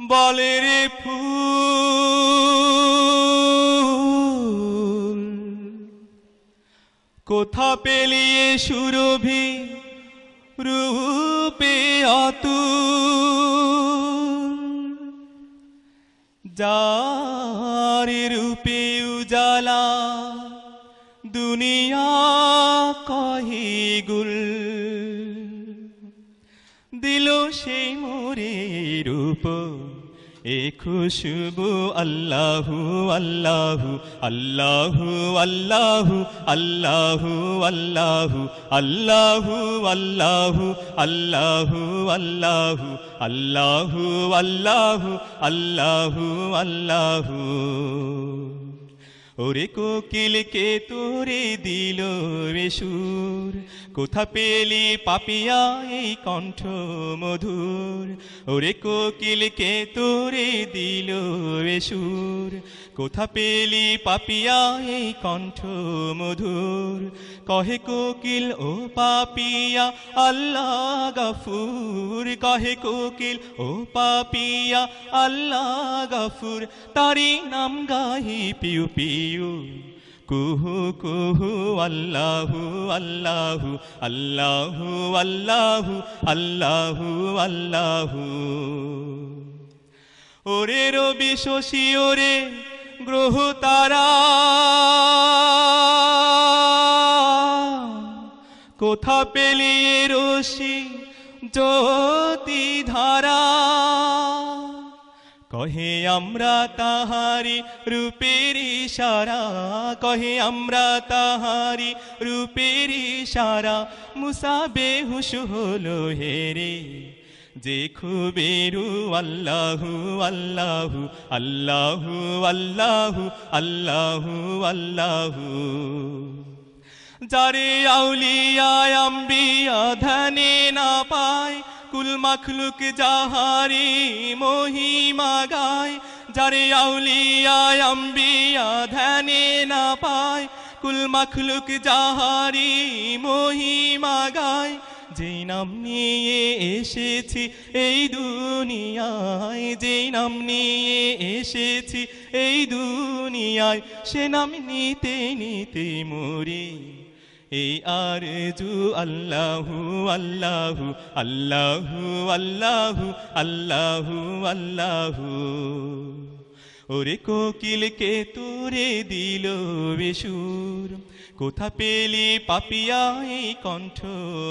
বলে রে ফুল। কোথা পেলিয়ে সুরভি রূপে অতুল? যার রূপে উজালা দুনিয়া কহি গুল দিল সেই মোরে রূপ এ খুশবু আল্লাহু আল্লাহু আল্লাহু আল্লাহু আল্লাহু আল্লাহু আল্লাহু আল্লাহু আল্লাহু আল্লাহু আল্লাহু আল্লাহু আল্লাহু আল্লাহু ওরে কোকিল কে তোরে দিল রে কোথা পেলি পাপিয়া এই কণ্ঠ মধুর? ওরে কোকিল, কে তোরে দিল সুর? কোথা পেলি পাপিয়া এই কণ্ঠ মধুর? কহে কোকিল, ও পাপিয়া, আল্লাহ গফুর। কহে কোকিল, ও পাপিয়া, আল্লাহ গফুর। তারি নাম গাহি পিউ পিউ। কুহু কুহু, আল্লাহু আল্লাহু আল্লাহু আল্লাহু আল্লাহু আল্লাহু। ওরে রবি শশী, ওরে গ্রহ তারা, কোথা পেলিয়ে রশি জ্যোতি ধারা কহে আমরা তাহারি রূপের ইশারা, কহে আমরা তাহারি রূপের ইশারা, মুসা বেহুশ হলো হেরে যে খুবেরু আল্লাহু আল্লাহু আল্লাহু আল্লাহু আল্লাহু আল্লাহু। যারে আউলিয়ায় আম্বিয়া ধ্যানে না পায় মখলুক যাহারি মহিমা গায়, যারে আউলিয়ায় আম্বিয়া ধ্যানে না পায়, কুল মখলুক যাহারি মহিমা গায়, যেই নাম নিয়ে এসেছি এই দুনিয়ায়, যেই নাম নিয়ে এসেছি এই দুনিয়ায়, সে নাম নিতে নিতে মরি। এই আর জু আল্লাহু আল্লাহু আল্লাহু আল্লাহু আল্লাহু আল্লাহু। ওরে কোকিলকে তোরে দিল বেসুর কোথা পেলি পাপিয়া এই কণ্ঠ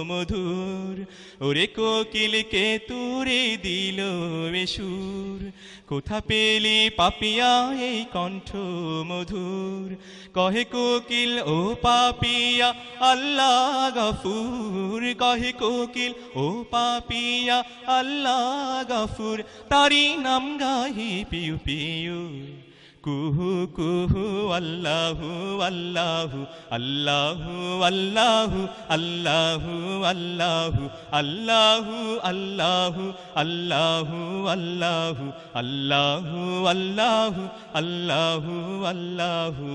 মধুর? ওরে কোকিল, কে তোরে দিল বেসুর কোথা পেলি পাপিয়া এই কণ্ঠ মধুর? কহে কোকিল, ও পাপিয়া, আল্লাহ গফুর। কহে কোকিল, ও পাপিয়া, আল্লাহ গফুর। তারি নাম গাহি পিউ পিউ। কুহু কুহু আল্লাহু আল্লাহু আল্লাহু আল্লাহু আল্লাহু আল্লাহু আল্লাহু আল্লাহু আল্লাহু আল্লাহু আল্লাহু আল্লাহু আল্লাহু আল্লাহু